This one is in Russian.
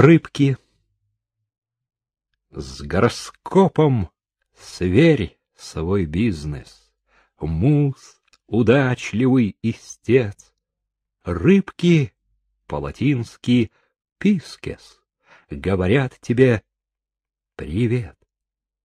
Рыбки. С гороскопом сверь свой бизнес. Муз, удачливый истец. Рыбки по-латински пискес говорят тебе привет.